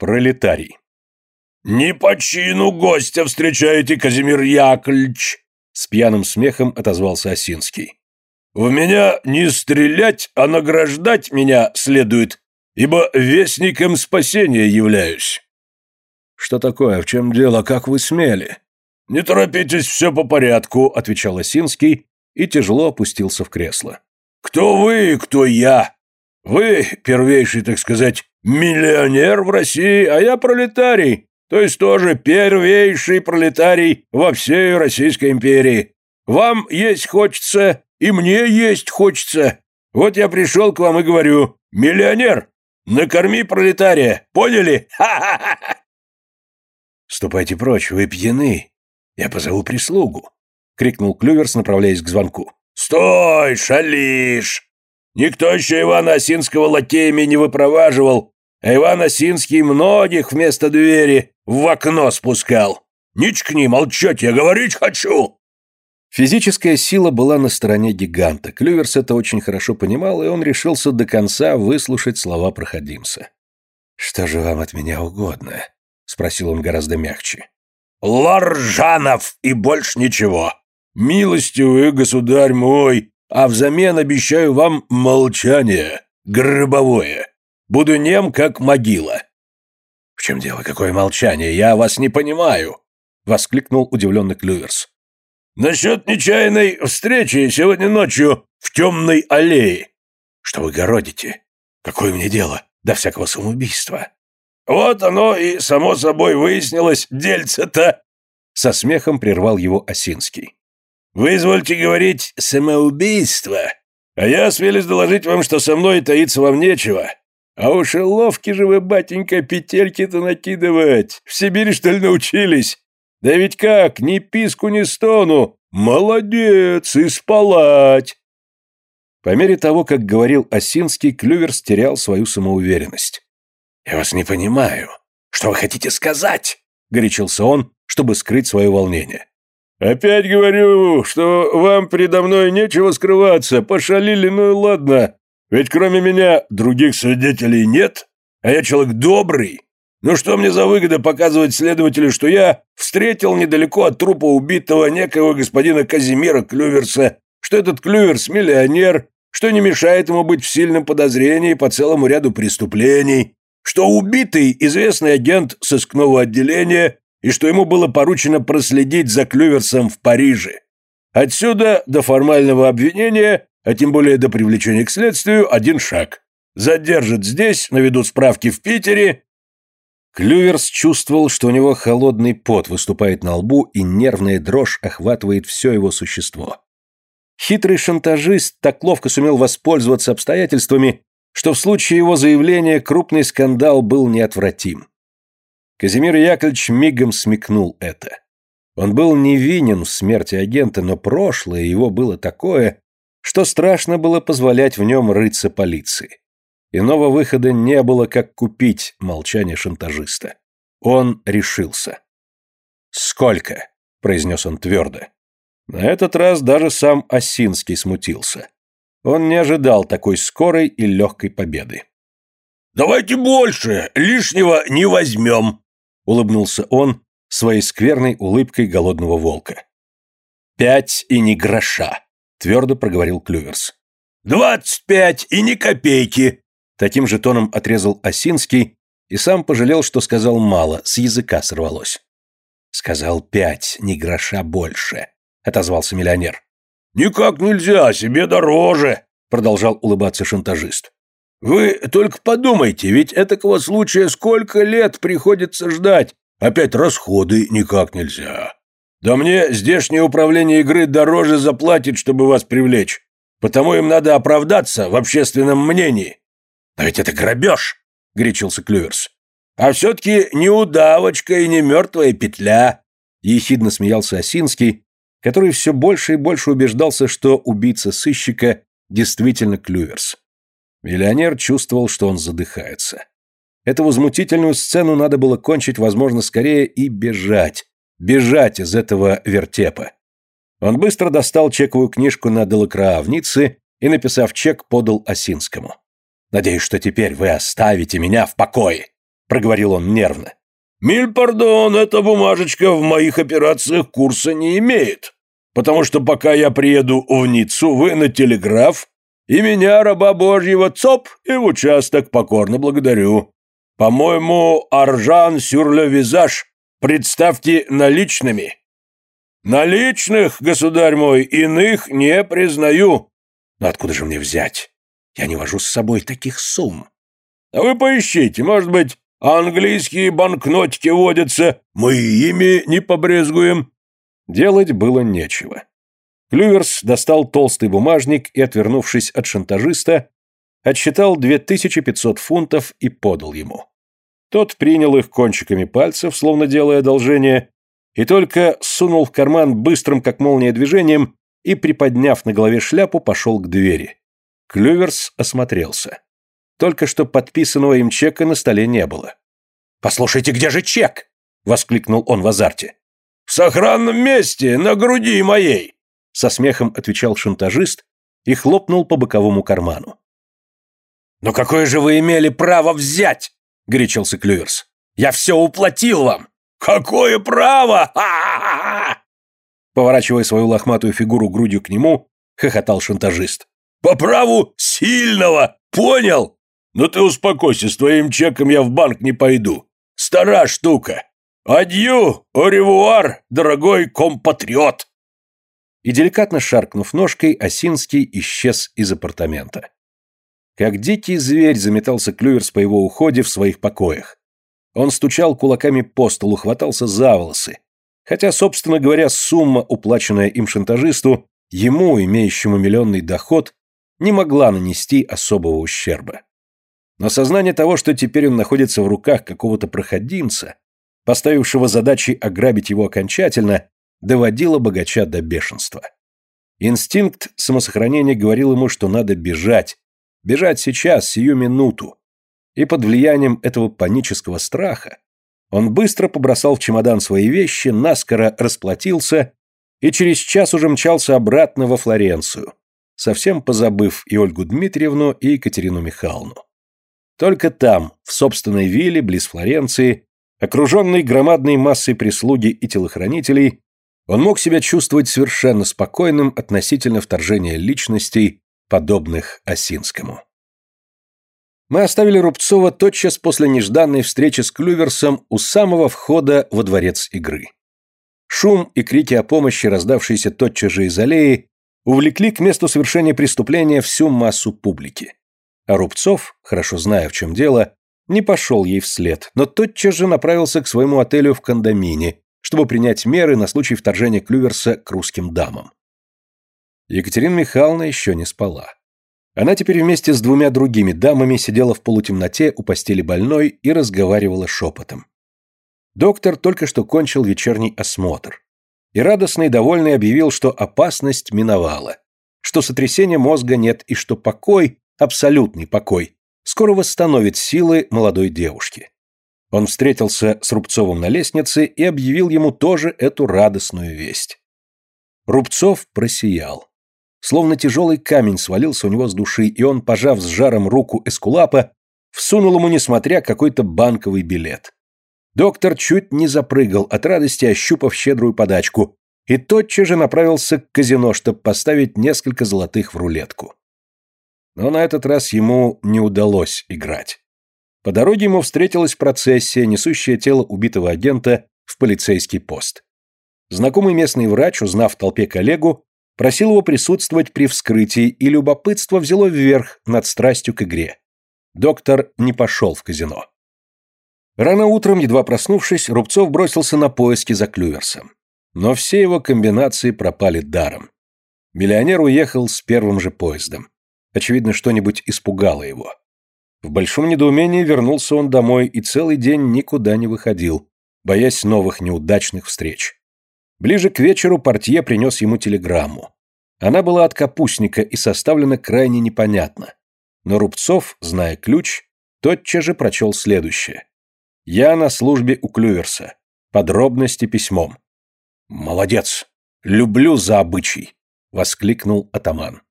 Пролетарий. «Не по чину гостя встречаете, Казимир Яковлевич!» С пьяным смехом отозвался Осинский. «В меня не стрелять, а награждать меня следует, ибо вестником спасения являюсь». «Что такое? В чем дело? Как вы смели?» «Не торопитесь, все по порядку», — отвечал Осинский и тяжело опустился в кресло. «Кто вы, кто я? Вы, первейший, так сказать, миллионер в России, а я пролетарий, то есть тоже первейший пролетарий во всей Российской империи. Вам есть хочется, и мне есть хочется. Вот я пришел к вам и говорю, миллионер, накорми пролетария, поняли? Ха-ха-ха!» «Ступайте прочь, вы пьяны. Я позову прислугу», — крикнул Клюверс, направляясь к звонку. «Стой, шалишь! Никто еще Ивана Осинского лакеями не выпроваживал, а Иван Осинский многих вместо двери в окно спускал. Не чкни, молчать, я говорить хочу!» Физическая сила была на стороне гиганта. Клюверс это очень хорошо понимал, и он решился до конца выслушать слова проходимца. «Что же вам от меня угодно?» — спросил он гораздо мягче. «Ларжанов и больше ничего. Милостивый государь мой, а взамен обещаю вам молчание, гробовое. Буду нем, как могила». «В чем дело? Какое молчание? Я вас не понимаю!» — воскликнул удивленный Клюверс. «Насчет нечаянной встречи сегодня ночью в темной аллее». «Что вы городите? Какое мне дело до всякого самоубийства?» «Вот оно и само собой выяснилось, дельце-то!» Со смехом прервал его Осинский. «Вы извольте говорить «самоубийство», а я осмелюсь доложить вам, что со мной таится вам нечего. А уж и ловки же вы, батенька, петельки-то накидывать. В Сибири, что ли, научились? Да ведь как, ни писку, ни стону. Молодец, и спалать!» По мере того, как говорил Осинский, Клювер стерял свою самоуверенность. «Я вас не понимаю. Что вы хотите сказать?» — горячился он, чтобы скрыть свое волнение. «Опять говорю, что вам передо мной нечего скрываться. Пошалили, ну и ладно. Ведь кроме меня других свидетелей нет, а я человек добрый. Ну что мне за выгода показывать следователю, что я встретил недалеко от трупа убитого некого господина Казимира Клюверса, что этот Клюверс – миллионер, что не мешает ему быть в сильном подозрении по целому ряду преступлений, что убитый – известный агент сыскного отделения и что ему было поручено проследить за Клюверсом в Париже. Отсюда до формального обвинения, а тем более до привлечения к следствию, один шаг. Задержат здесь, наведут справки в Питере. Клюверс чувствовал, что у него холодный пот выступает на лбу и нервная дрожь охватывает все его существо. Хитрый шантажист так ловко сумел воспользоваться обстоятельствами, что в случае его заявления крупный скандал был неотвратим. Казимир Яковлевич мигом смекнул это. Он был невинен в смерти агента, но прошлое его было такое, что страшно было позволять в нем рыться полиции. Иного выхода не было, как купить молчание шантажиста. Он решился. «Сколько?» – произнес он твердо. На этот раз даже сам Осинский смутился. Он не ожидал такой скорой и легкой победы. «Давайте больше, лишнего не возьмем», улыбнулся он своей скверной улыбкой голодного волка. «Пять и ни гроша», — твердо проговорил Клюверс. «Двадцать пять и ни копейки», — таким же тоном отрезал Осинский и сам пожалел, что сказал мало, с языка сорвалось. «Сказал пять, ни гроша больше», — отозвался миллионер. «Никак нельзя, себе дороже», — продолжал улыбаться шантажист. Вы только подумайте, ведь этакого случая сколько лет приходится ждать. Опять расходы никак нельзя. Да мне здешнее управление игры дороже заплатит, чтобы вас привлечь. Потому им надо оправдаться в общественном мнении. Но ведь это грабеж, горячился Клюверс. А все-таки не удавочка и не мертвая петля. Ехидно смеялся Осинский, который все больше и больше убеждался, что убийца сыщика действительно Клюверс. Миллионер чувствовал, что он задыхается. Эту возмутительную сцену надо было кончить, возможно, скорее и бежать. Бежать из этого вертепа. Он быстро достал чековую книжку на Делакроа в Ницце и, написав чек, подал Осинскому. «Надеюсь, что теперь вы оставите меня в покое. проговорил он нервно. «Миль, пардон, эта бумажечка в моих операциях курса не имеет, потому что пока я приеду в Ниццу, вы на телеграф, и меня, раба божьего, цоп, и в участок покорно благодарю. По-моему, аржан сюр ле визаж, представьте наличными». «Наличных, государь мой, иных не признаю». «Но откуда же мне взять? Я не вожу с собой таких сумм». «А вы поищите, может быть, английские банкнотики водятся, мы ими не побрезгуем». Делать было нечего. Клюверс достал толстый бумажник и, отвернувшись от шантажиста, отсчитал 2500 фунтов и подал ему. Тот принял их кончиками пальцев, словно делая одолжение, и только сунул в карман быстрым, как молния, движением и, приподняв на голове шляпу, пошел к двери. Клюверс осмотрелся. Только что подписанного им чека на столе не было. «Послушайте, где же чек?» — воскликнул он в азарте. «В сохранном месте, на груди моей!» Со смехом отвечал шантажист и хлопнул по боковому карману. «Но какое же вы имели право взять?» — горячился Клюверс. «Я все уплатил вам!» «Какое право? Ха-ха-ха!» Поворачивая свою лохматую фигуру грудью к нему, хохотал шантажист. «По праву сильного! Понял? Но ты успокойся, с твоим чеком я в банк не пойду. Стара штука. Адью, оревуар, дорогой компатриот!» И деликатно шаркнув ножкой, Осинский исчез из апартамента. Как дикий зверь заметался Клюверс по его уходе в своих покоях. Он стучал кулаками по столу, хватался за волосы. Хотя, собственно говоря, сумма, уплаченная им шантажисту, ему, имеющему миллионный доход, не могла нанести особого ущерба. Но сознание того, что теперь он находится в руках какого-то проходимца, поставившего задачей ограбить его окончательно, доводило богача до бешенства. Инстинкт самосохранения говорил ему, что надо бежать. Бежать сейчас, сию минуту и под влиянием этого панического страха он быстро побросал в чемодан свои вещи, наскоро расплатился и через час уже мчался обратно во Флоренцию, совсем позабыв и Ольгу Дмитриевну, и Екатерину Михайловну. Только там, в собственной вилле, близ Флоренции, окруженный громадной массой прислуги и телохранителей, он мог себя чувствовать совершенно спокойным относительно вторжения личностей, подобных Осинскому. Мы оставили Рубцова тотчас после нежданной встречи с Клюверсом у самого входа во дворец игры. Шум и крики о помощи, раздавшиеся тотчас же из аллеи, увлекли к месту совершения преступления всю массу публики. А Рубцов, хорошо зная, в чем дело, не пошел ей вслед, но тотчас же направился к своему отелю в Кондомине, чтобы принять меры на случай вторжения Клюверса к русским дамам. Екатерина Михайловна еще не спала. Она теперь вместе с двумя другими дамами сидела в полутемноте у постели больной и разговаривала шепотом. Доктор только что кончил вечерний осмотр. И радостно и довольный объявил, что опасность миновала, что сотрясения мозга нет и что покой, абсолютный покой, скоро восстановит силы молодой девушки. Он встретился с Рубцовым на лестнице и объявил ему тоже эту радостную весть. Рубцов просиял. Словно тяжелый камень свалился у него с души, и он, пожав с жаром руку Эскулапа, всунул ему, несмотря, какой-то банковый билет. Доктор чуть не запрыгал от радости, ощупав щедрую подачку, и тотчас же направился к казино, чтобы поставить несколько золотых в рулетку. Но на этот раз ему не удалось играть. По дороге ему встретилась процессия, несущая тело убитого агента в полицейский пост. Знакомый местный врач, узнав в толпе коллегу, просил его присутствовать при вскрытии, и любопытство взяло вверх над страстью к игре. Доктор не пошел в казино. Рано утром, едва проснувшись, Рубцов бросился на поиски за Клюверсом. Но все его комбинации пропали даром. Миллионер уехал с первым же поездом. Очевидно, что-нибудь испугало его. В большом недоумении вернулся он домой и целый день никуда не выходил, боясь новых неудачных встреч. Ближе к вечеру портье принес ему телеграмму. Она была от капустника и составлена крайне непонятно. Но Рубцов, зная ключ, тотчас же прочел следующее. «Я на службе у Клюверса. Подробности письмом». «Молодец! Люблю за обычай!» — воскликнул атаман.